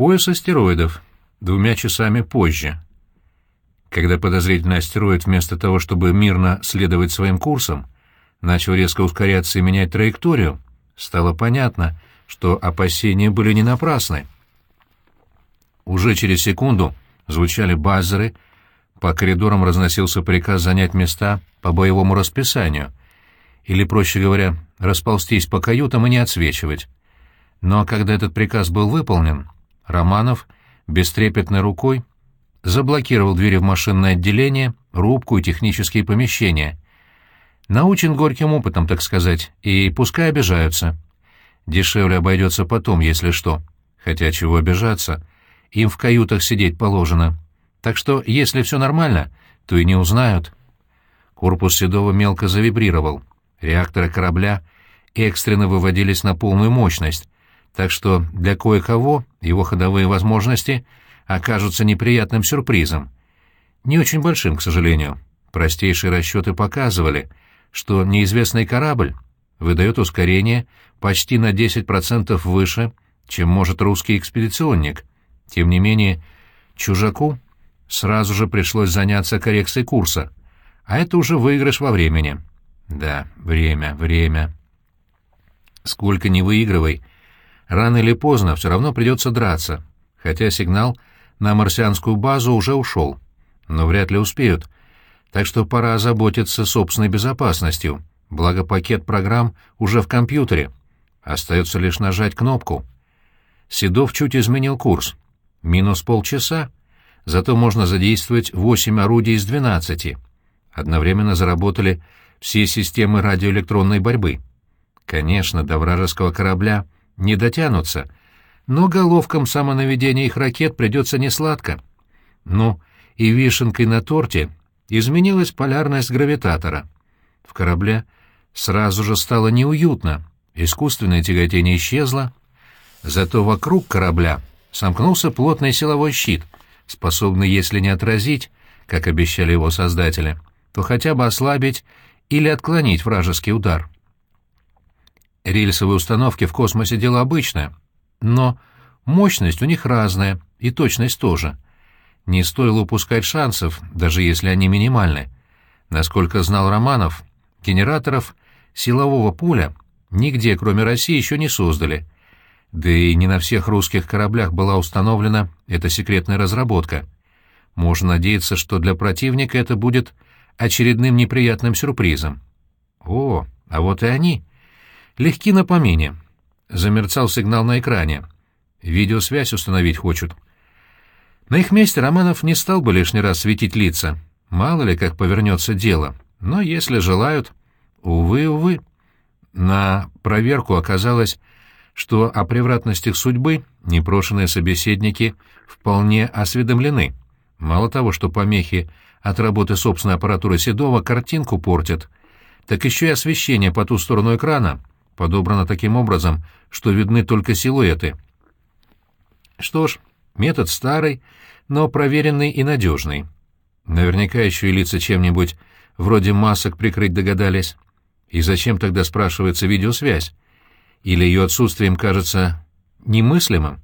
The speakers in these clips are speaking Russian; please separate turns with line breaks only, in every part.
Пояс астероидов. Двумя часами позже. Когда подозрительный астероид вместо того, чтобы мирно следовать своим курсом, начал резко ускоряться и менять траекторию, стало понятно, что опасения были не напрасны. Уже через секунду звучали базеры, по коридорам разносился приказ занять места по боевому расписанию, или, проще говоря, расползтись по каютам и не отсвечивать. Но когда этот приказ был выполнен, Романов бестрепетной рукой заблокировал двери в машинное отделение, рубку и технические помещения. Научен горьким опытом, так сказать, и пускай обижаются. Дешевле обойдется потом, если что. Хотя чего обижаться? Им в каютах сидеть положено. Так что, если все нормально, то и не узнают. Корпус Седова мелко завибрировал. Реакторы корабля экстренно выводились на полную мощность, так что для кое-кого его ходовые возможности окажутся неприятным сюрпризом. Не очень большим, к сожалению. Простейшие расчеты показывали, что неизвестный корабль выдает ускорение почти на 10% выше, чем может русский экспедиционник. Тем не менее, чужаку сразу же пришлось заняться коррекцией курса, а это уже выигрыш во времени. Да, время, время. Сколько ни выигрывай, рано или поздно все равно придется драться, хотя сигнал на марсианскую базу уже ушел. Но вряд ли успеют, так что пора озаботиться собственной безопасностью, благо пакет программ уже в компьютере. Остается лишь нажать кнопку. Седов чуть изменил курс. Минус полчаса, зато можно задействовать восемь орудий из двенадцати. Одновременно заработали все системы радиоэлектронной борьбы. Конечно, до вражеского корабля не дотянутся, но головкам самонаведения их ракет придется несладко. Ну, и вишенкой на торте изменилась полярность гравитатора. В корабле сразу же стало неуютно, искусственное тяготение исчезло, зато вокруг корабля сомкнулся плотный силовой щит, способный, если не отразить, как обещали его создатели, то хотя бы ослабить или отклонить вражеский удар. Рельсовые установки в космосе дело обычное, но мощность у них разная, и точность тоже. Не стоило упускать шансов, даже если они минимальны. Насколько знал Романов, генераторов силового поля нигде, кроме России, еще не создали. Да и не на всех русских кораблях была установлена эта секретная разработка. Можно надеяться, что для противника это будет очередным неприятным сюрпризом. О, а вот и они. Легки на помине. Замерцал сигнал на экране. Видеосвязь установить хочут. На их месте Романов не стал бы лишний раз светить лица. Мало ли, как повернется дело. Но если желают... Увы, увы. На проверку оказалось, что о превратностях судьбы непрошенные собеседники вполне осведомлены. Мало того, что помехи от работы собственной аппаратуры Седова картинку портят, так еще и освещение по ту сторону экрана подобрано таким образом, что видны только силуэты. Что ж, метод старый, но проверенный и надежный. Наверняка еще и лица чем-нибудь вроде масок прикрыть догадались. И зачем тогда спрашивается видеосвязь? Или ее отсутствием кажется немыслимым?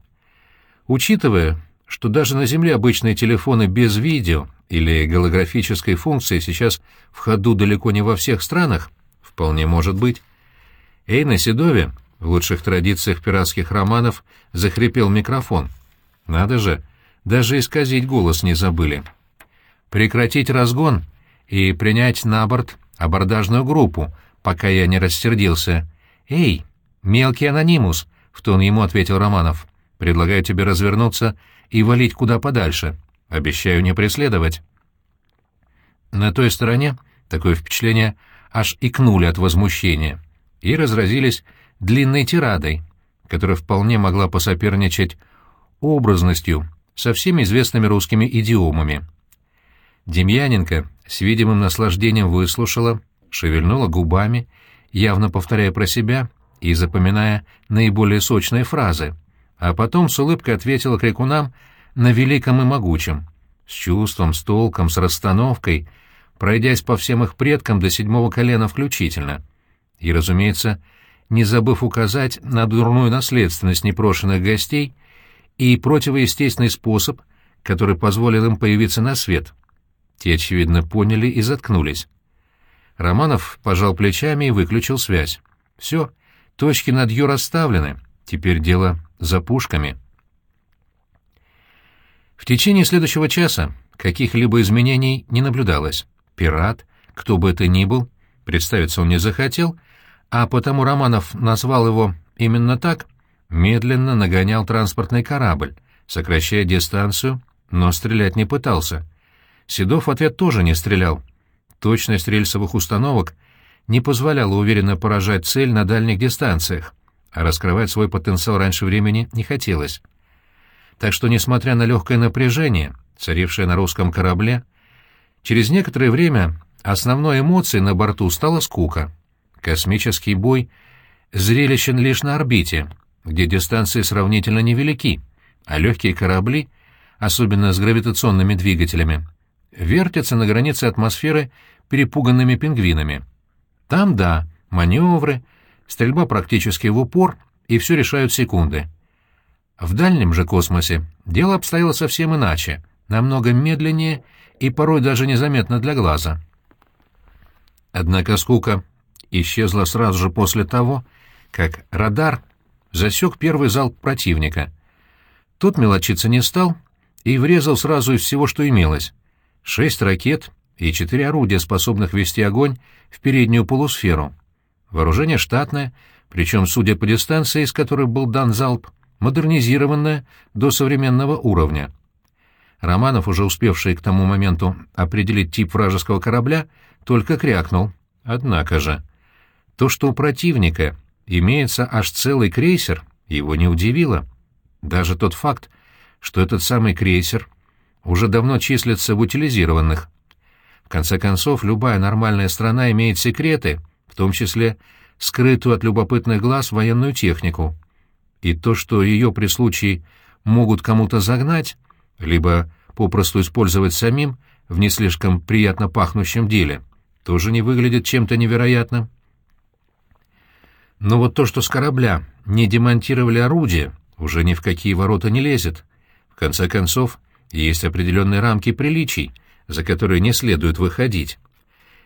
Учитывая, что даже на Земле обычные телефоны без видео или голографической функции сейчас в ходу далеко не во всех странах, вполне может быть. «Эй, на Седове!» — в лучших традициях пиратских романов захрипел микрофон. «Надо же, даже исказить голос не забыли. Прекратить разгон и принять на борт абордажную группу, пока я не рассердился. Эй, мелкий анонимус!» — в тон ему ответил Романов. «Предлагаю тебе развернуться и валить куда подальше. Обещаю не преследовать». На той стороне такое впечатление аж икнули от возмущения и разразились длинной тирадой, которая вполне могла посоперничать образностью со всеми известными русскими идиомами. Демьяненко с видимым наслаждением выслушала, шевельнула губами, явно повторяя про себя и запоминая наиболее сочные фразы, а потом с улыбкой ответила крикунам на великом и могучем, с чувством, с толком, с расстановкой, пройдясь по всем их предкам до седьмого колена включительно — и, разумеется, не забыв указать на дурную наследственность непрошенных гостей и противоестественный способ, который позволил им появиться на свет. Те, очевидно, поняли и заткнулись. Романов пожал плечами и выключил связь. Все, точки над «ё» расставлены, теперь дело за пушками. В течение следующего часа каких-либо изменений не наблюдалось. Пират, кто бы это ни был, представиться он не захотел, а потому Романов назвал его именно так, медленно нагонял транспортный корабль, сокращая дистанцию, но стрелять не пытался. Седов в ответ тоже не стрелял. Точность рельсовых установок не позволяла уверенно поражать цель на дальних дистанциях, а раскрывать свой потенциал раньше времени не хотелось. Так что, несмотря на легкое напряжение, царившее на русском корабле, через некоторое время основной эмоцией на борту стала скука. Космический бой зрелищен лишь на орбите, где дистанции сравнительно невелики, а легкие корабли, особенно с гравитационными двигателями, вертятся на границе атмосферы перепуганными пингвинами. Там, да, маневры, стрельба практически в упор, и все решают секунды. В дальнем же космосе дело обстояло совсем иначе, намного медленнее и порой даже незаметно для глаза. Однако скука исчезла сразу же после того, как радар засек первый залп противника. Тот мелочиться не стал и врезал сразу из всего, что имелось. Шесть ракет и четыре орудия, способных вести огонь в переднюю полусферу. Вооружение штатное, причем, судя по дистанции, с которой был дан залп, модернизированное до современного уровня. Романов, уже успевший к тому моменту определить тип вражеского корабля, только крякнул. Однако же, то, что у противника имеется аж целый крейсер, его не удивило. Даже тот факт, что этот самый крейсер уже давно числится в утилизированных. В конце концов, любая нормальная страна имеет секреты, в том числе скрытую от любопытных глаз военную технику. И то, что ее при случае могут кому-то загнать, либо попросту использовать самим в не слишком приятно пахнущем деле, тоже не выглядит чем-то невероятным. Но вот то, что с корабля не демонтировали орудие, уже ни в какие ворота не лезет. В конце концов, есть определенные рамки приличий, за которые не следует выходить.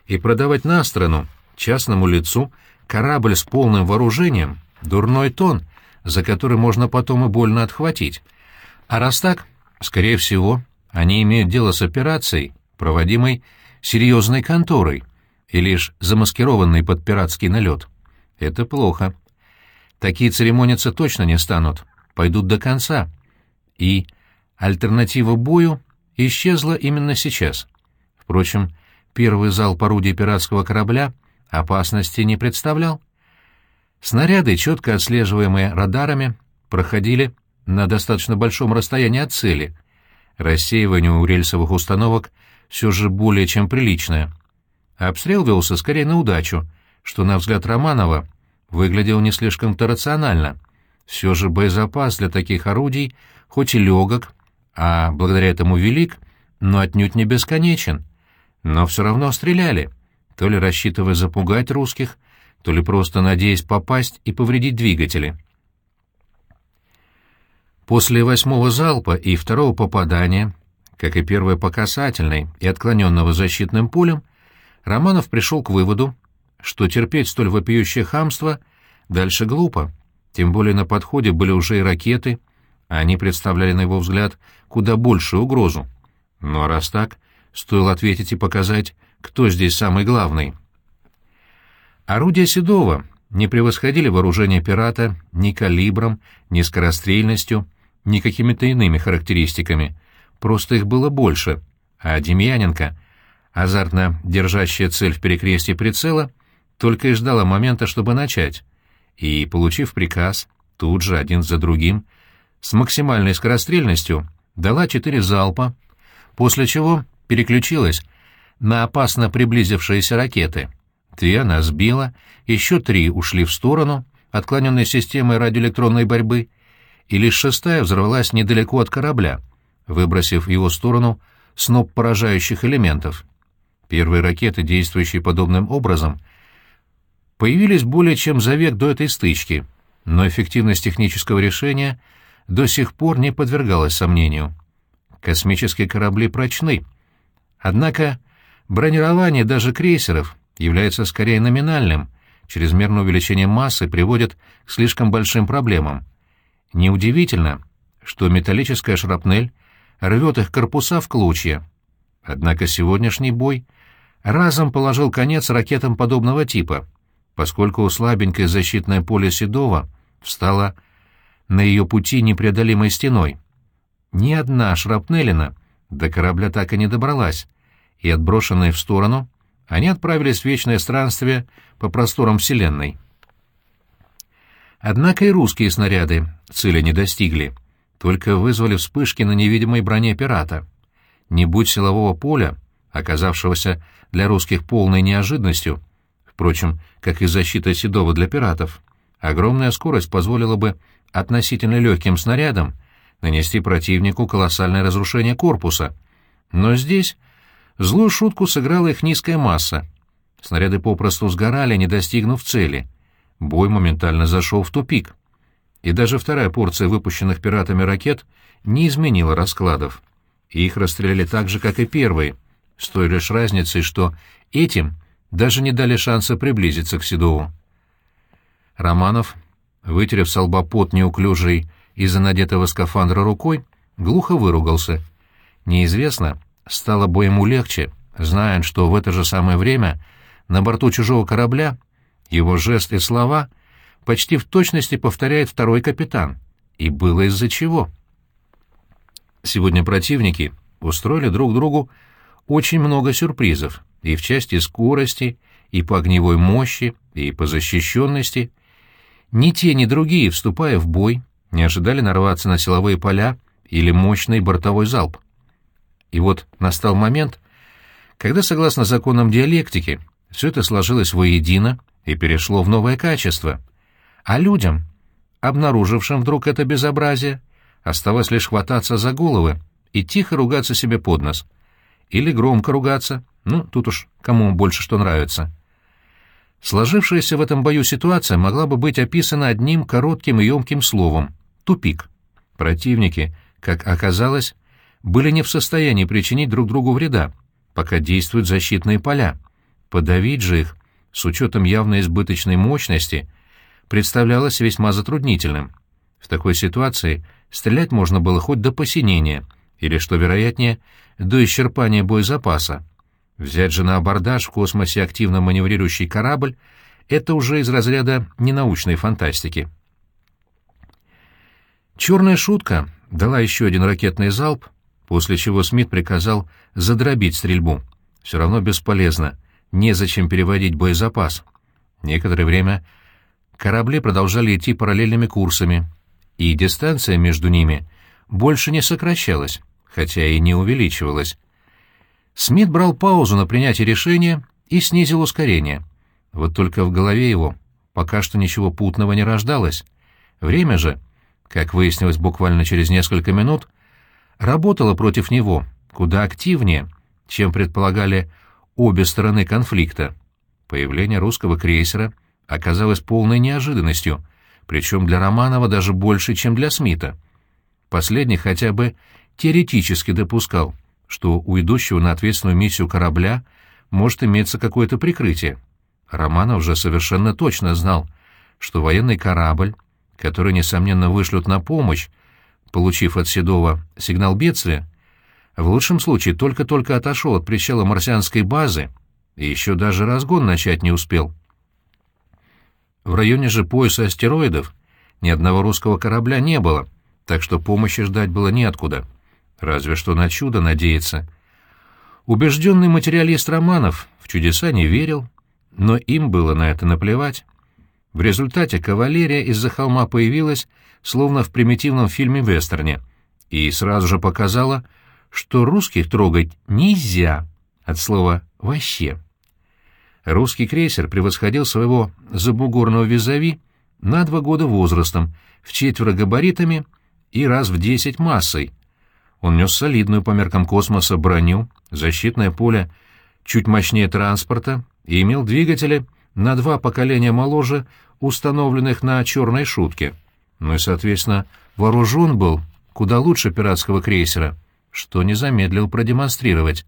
И продавать на страну, частному лицу, корабль с полным вооружением — дурной тон, за который можно потом и больно отхватить. А раз так, скорее всего, они имеют дело с операцией, проводимой серьезной конторой, и лишь замаскированной под пиратский налет. Это плохо. Такие церемониться точно не станут, пойдут до конца. И альтернатива бою исчезла именно сейчас. Впрочем, первый залп орудий пиратского корабля опасности не представлял. Снаряды, четко отслеживаемые радарами, проходили на достаточно большом расстоянии от цели. Рассеивание у рельсовых установок все же более чем приличное. Обстрел велся скорее на удачу, что, на взгляд Романова, выглядело не слишком-то рационально. Все же боезапас для таких орудий хоть и легок, а благодаря этому велик, но отнюдь не бесконечен. Но все равно стреляли, то ли рассчитывая запугать русских, то ли просто надеясь попасть и повредить двигатели. После восьмого залпа и второго попадания, как и первое по касательной и отклоненного защитным пулем, Романов пришел к выводу, что терпеть столь вопиющее хамство дальше глупо, тем более на подходе были уже и ракеты, а они представляли, на его взгляд, куда большую угрозу. А раз так, стоило ответить и показать, кто здесь самый главный. Орудия Седова не превосходили вооружение пирата ни калибром, ни скорострельностью, ни какими-то иными характеристиками, просто их было больше, а Демьяненко, азартно держащая цель в перекрестии прицела, только и ждала момента, чтобы начать, и, получив приказ, тут же, один за другим, с максимальной скорострельностью, дала четыре залпа, после чего переключилась на опасно приблизившиеся ракеты — Три она сбила, еще три ушли в сторону, отклоненной системой радиоэлектронной борьбы, и лишь шестая взорвалась недалеко от корабля, выбросив в его сторону сноп поражающих элементов. Первые ракеты, действующие подобным образом, появились более чем за век до этой стычки, но эффективность технического решения до сих пор не подвергалось сомнению. Космические корабли прочны. Однако бронирование даже крейсеров является скорее номинальным, чрезмерное увеличение массы приводит к слишком большим проблемам. Неудивительно, что металлическая шрапнель рвет их корпуса в клочья. Однако сегодняшний бой разом положил конец ракетам подобного типа, поскольку слабенькое защитное поле Седова встало на ее пути непреодолимой стеной. Ни одна шрапнелина до корабля так и не добралась, и, отброшенные в сторону, они отправились в вечное странствие по просторам Вселенной. Однако и русские снаряды цели не достигли, только вызвали вспышки на невидимой броне пирата. Не будь силового поля, оказавшегося для русских полной неожиданностью, впрочем, как и защита Седова для пиратов, огромная скорость позволила бы относительно легким снарядам нанести противнику колоссальное разрушение корпуса. Но здесь злую шутку сыграла их низкая масса. Снаряды попросту сгорали, не достигнув цели. Бой моментально зашел в тупик. И даже вторая порция выпущенных пиратами ракет не изменила раскладов. Их расстреляли так же, как и первые, с той лишь разницей, что этим даже не дали шанса приблизиться к Седову. Романов, вытерев с лба пот неуклюжий из-за надетого скафандра рукой, глухо выругался. Неизвестно, стало бы ему легче, зная, что в это же самое время на борту чужого корабля его жест и слова почти в точности повторяет второй капитан. И было из-за чего. Сегодня противники устроили друг другу очень много сюрпризов и в части скорости, и по огневой мощи, и по защищенности. Ни те, ни другие, вступая в бой, не ожидали нарваться на силовые поля или мощный бортовой залп. И вот настал момент, когда, согласно законам диалектики, все это сложилось воедино и перешло в новое качество. А людям, обнаружившим вдруг это безобразие, оставалось лишь хвататься за головы и тихо ругаться себе под нос. Или громко ругаться, ну, тут уж кому больше что нравится. Сложившаяся в этом бою ситуация могла бы быть описана одним коротким и емким словом — тупик. Противники, как оказалось, были не в состоянии причинить друг другу вреда, пока действуют защитные поля. Подавить же их, с учетом явной избыточной мощности, представлялось весьма затруднительным. В такой ситуации стрелять можно было хоть до посинения, или, что вероятнее, до исчерпания боезапаса. Взять же на абордаж в космосе активно маневрирующий корабль — это уже из разряда ненаучной фантастики. «Черная шутка» дала еще один ракетный залп, после чего Смит приказал задробить стрельбу. Все равно бесполезно — незачем переводить боезапас. Некоторое время корабли продолжали идти параллельными курсами, и дистанция между ними больше не сокращалась, хотя и не увеличивалась. Смит брал паузу на принятие решения и снизил ускорение. Вот только в голове его пока что ничего путного не рождалось. Время же, как выяснилось буквально через несколько минут, работало против него куда активнее, чем предполагали обе стороны конфликта. Появление русского крейсера оказалось полной неожиданностью, причем для Романова даже больше, чем для Смита. Последний хотя бы теоретически допускал, что у идущего на ответственную миссию корабля может иметься какое-то прикрытие. Романов же совершенно точно знал, что военный корабль, который, несомненно, вышлют на помощь, получив от Седова сигнал бедствия, в лучшем случае только-только отошел от причала марсианской базы и еще даже разгон начать не успел. В районе же пояса астероидов ни одного русского корабля не было, так что помощи ждать было неоткуда. Разве что на чудо надеяться. Убежденный материалист Романов в чудеса не верил, но им было на это наплевать. В результате кавалерия из-за холма появилась, словно в примитивном фильме-вестерне, и сразу же показала, что русских трогать нельзя, от слова «вообще». Русский крейсер превосходил своего забугорного визави на два года возрастом, в четверо габаритами и раз в десять массой. Он нес солидную по меркам космоса броню, защитное поле чуть мощнее транспорта и имел двигатели на два поколения моложе установленных на черной шутке. ну и, соответственно, вооружен был куда лучше пиратского крейсера, что не замедлил продемонстрировать.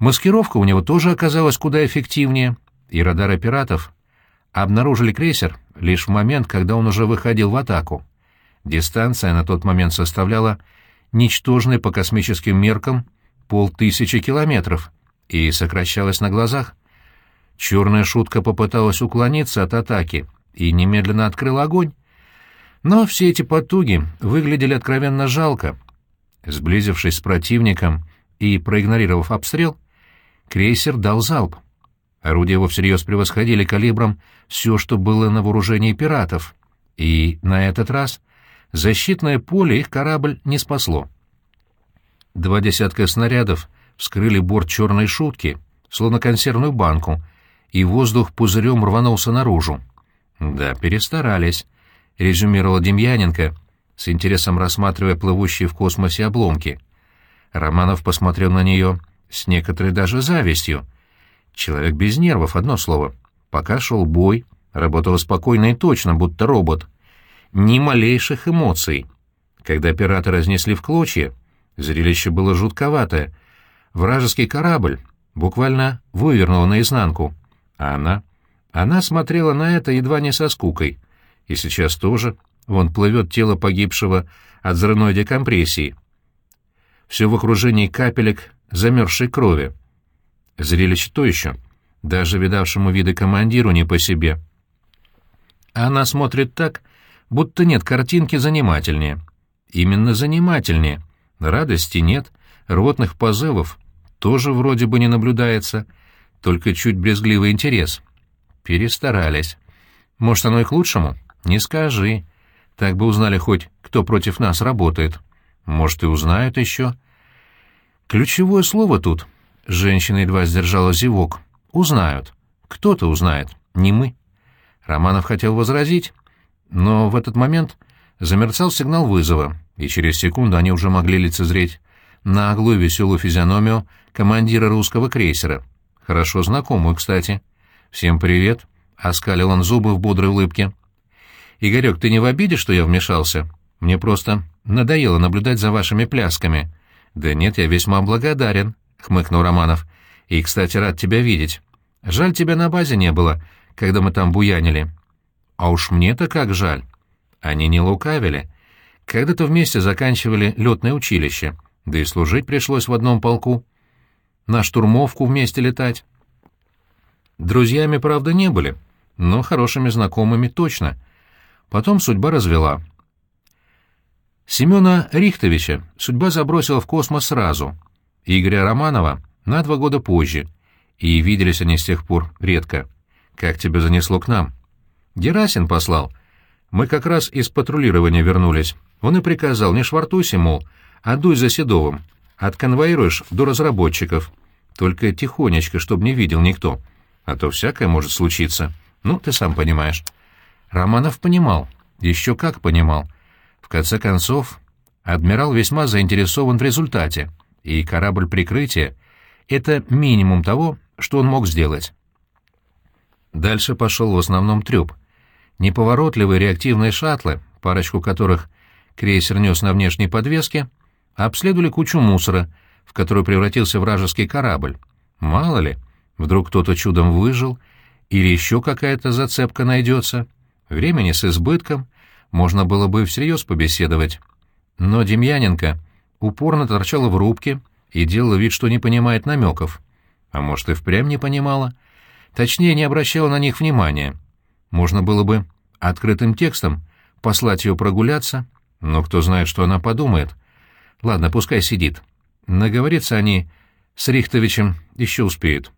Маскировка у него тоже оказалась куда эффективнее, и радары пиратов обнаружили крейсер лишь в момент, когда он уже выходил в атаку. Дистанция на тот момент составляла ничтожный по космическим меркам полтысячи километров и сокращалась на глазах. Черная шутка попыталась уклониться от атаки и немедленно открыл огонь. Но все эти потуги выглядели откровенно жалко. Сблизившись с противником и проигнорировав обстрел, крейсер дал залп. Орудия его всерьез превосходили калибром все, что было на вооружении пиратов, и на этот раз защитное поле их корабль не спасло. Два десятка снарядов вскрыли борт черной шутки, словно консервную банку, и воздух пузырем рванулся наружу. «Да, перестарались», — резюмировала Демьяненко, с интересом рассматривая плывущие в космосе обломки. Романов посмотрел на нее с некоторой даже завистью. Человек без нервов, одно слово. Пока шел бой, работала спокойно и точно, будто робот. Ни малейших эмоций. Когда пираты разнесли в клочья, зрелище было жутковатое. Вражеский корабль буквально вывернул наизнанку. А она? Она смотрела на это едва не со скукой. И сейчас тоже. Вон плывет тело погибшего от взрывной декомпрессии. Все в окружении капелек замерзшей крови. Зрелище то еще. Даже видавшему виды командиру не по себе. Она смотрит так, будто нет картинки занимательнее. Именно занимательнее. Радости нет, рвотных позывов тоже вроде бы не наблюдается, только чуть брезгливый интерес. Перестарались. Может, оно и к лучшему? Не скажи. Так бы узнали хоть, кто против нас работает. Может, и узнают еще. Ключевое слово тут. Женщина едва сдержала зевок. Узнают. Кто-то узнает, не мы. Романов хотел возразить, но в этот момент замерцал сигнал вызова, и через секунду они уже могли лицезреть наглую веселую физиономию командира русского крейсера. Хорошо знакомую, кстати. «Всем привет», — оскалил он зубы в бодрой улыбке. «Игорек, ты не в обиде, что я вмешался? Мне просто надоело наблюдать за вашими плясками». «Да нет, я весьма благодарен», — хмыкнул Романов. «И, кстати, рад тебя видеть. Жаль, тебя на базе не было, когда мы там буянили». «А уж мне-то как жаль». Они не лукавили. Когда-то вместе заканчивали летное училище, да и служить пришлось в одном полку. На штурмовку вместе летать. Друзьями, правда, не были, но хорошими знакомыми точно. Потом судьба развела. Семена Рихтовича судьба забросила в космос сразу, Игоря Романова — на два года позже, и виделись они с тех пор редко. Как тебя занесло к нам? Герасин послал. Мы как раз из патрулирования вернулись. Он и приказал, не швартуйся, мол, а дуй за Седовым. Отконвоируешь до разработчиков. Только тихонечко, чтоб не видел никто. А то всякое может случиться. Ну, ты сам понимаешь. Романов понимал. Еще как понимал. В конце концов, адмирал весьма заинтересован в результате, и корабль прикрытия — это минимум того, что он мог сделать. Дальше пошел в основном трюп — Неповоротливые реактивные шаттлы, парочку которых крейсер нес на внешней подвеске, обследовали кучу мусора, в которую превратился вражеский корабль. Мало ли, вдруг кто-то чудом выжил, или еще какая-то зацепка найдется. Времени с избытком, можно было бы всерьез побеседовать. Но Демьяненко упорно торчала в рубке и делала вид, что не понимает намеков. А может, и впрямь не понимала. Точнее, не обращала на них внимания. Можно было бы открытым текстом послать ее прогуляться, но кто знает, что она подумает. Ладно, пускай сидит. Наговориться они с Рихтовичем еще успеют.